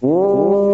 呜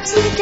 Musik